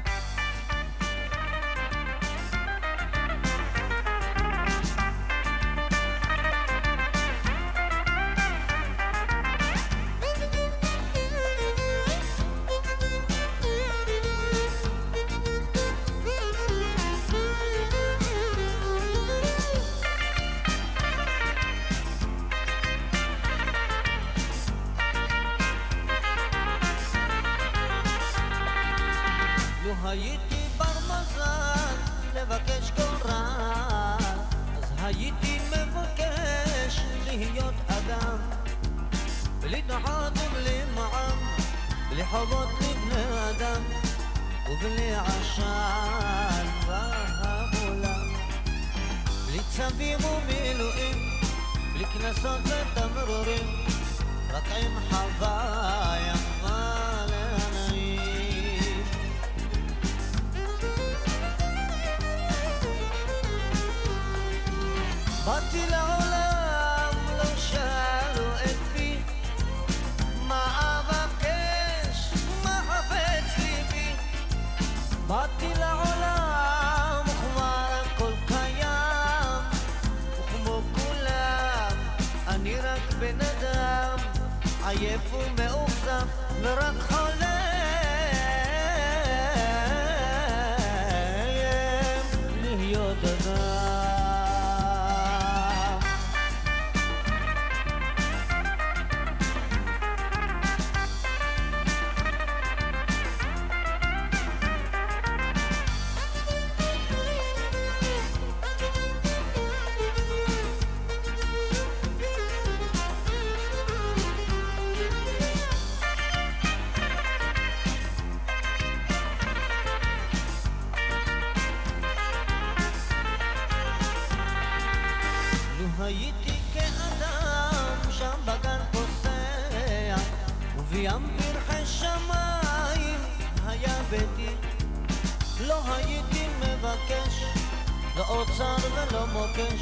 אוצר ולא מוקש,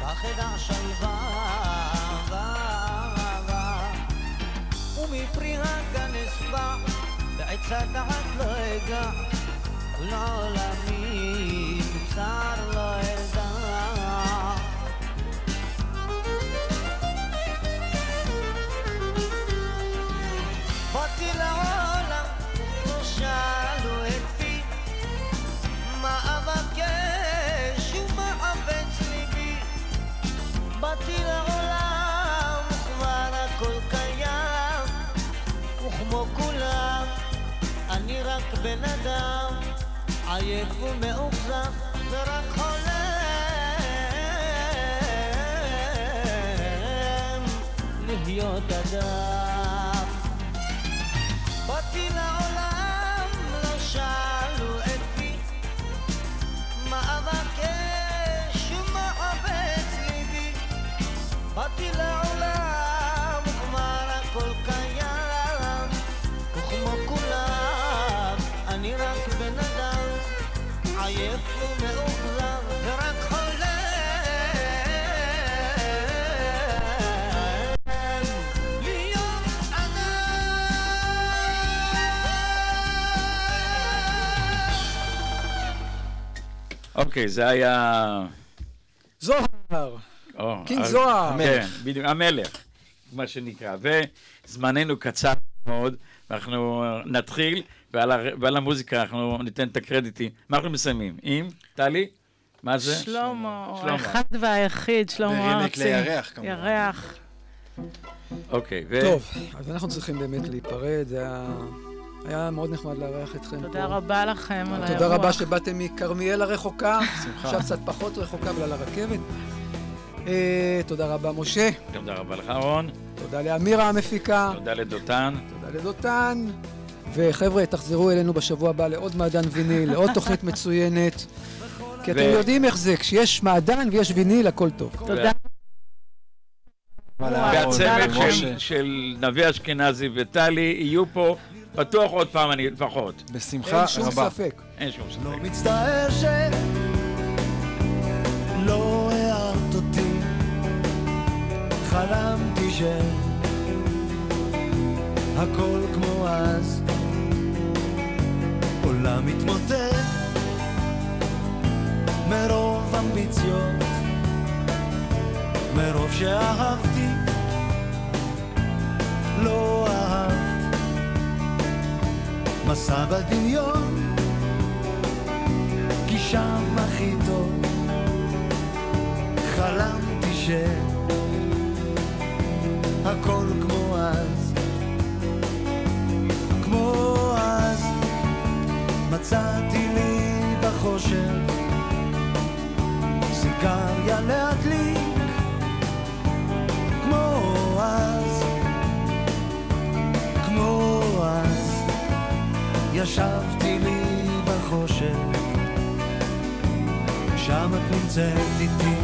כך אדע שלווה. ומפרי הגן אשבע, בעצה דעת לא אגע, ולעולמי צר לא אדע. באתי לעולם, באתי לעולם, וכבר הכל קיים, וכמו כולם, אני רק בן אדם, עייף ומאוכזב, ורק חולם להיות אדם. אני רק בן אדם, עייף ומאוכזב, ורק אוקיי, זה היה... אז- זוהר. כן, בדיוק, המלך, מה שנקרא. וזמננו קצר מאוד, ואנחנו נתחיל, ועל, הר... ועל המוזיקה אנחנו ניתן את הקרדיטים. מה אנחנו מסיימים? עם? טלי? מה זה? שלמה. האחד והיחיד, שלמה ארצי. לירח, כמובן. ירח. אוקיי, ו... טוב, אז אנחנו צריכים באמת להיפרד, זה היה... היה מאוד נחמד לארח אתכם פה. תודה רבה לכם על האירוח. תודה רבה שבאתם מכרמיאל הרחוקה, עכשיו קצת פחות רחוקה בגלל הרכבת. אה, תודה רבה, משה. תודה רבה לך, רון. תודה לאמירה המפיקה. תודה לדותן. תודה לדותן. וחבר'ה, תחזרו אלינו בשבוע הבא לעוד מעדן ויניל, לעוד תוכנית מצוינת. כי אתם יודעים איך זה, כשיש מעדן ויש ויניל, הכל טוב. תודה. והצוות. של, נווה אשכנזי וטלי יהיו פה בטוח עוד פעם אני לפחות. בשמחה אין שום ספק. אין שום ספק. חלמתי שהכל כמו אז, עולם מתמוטט. מרוב אמביציות, מרוב שאהבתי, לא אהבת, מסע בדמיון. כי שם הכי טוב. חלמתי שהכל כמו אז. כמו אז. מצאתי לי בחושך סיגריה להדליק. כמו אז. כמו אז. ישבתי לי בחושך. שם את נמצאת איתי,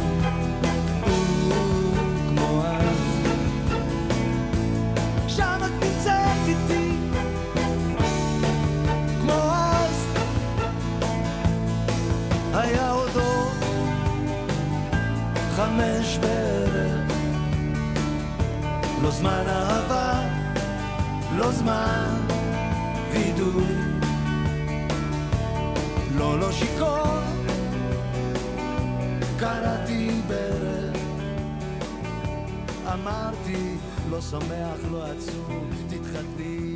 לא זמן אהבה, לא זמן וידוי, לא לא שיכור. קראתי בערב, אמרתי, לא שמח, לא עצוב, תתחתני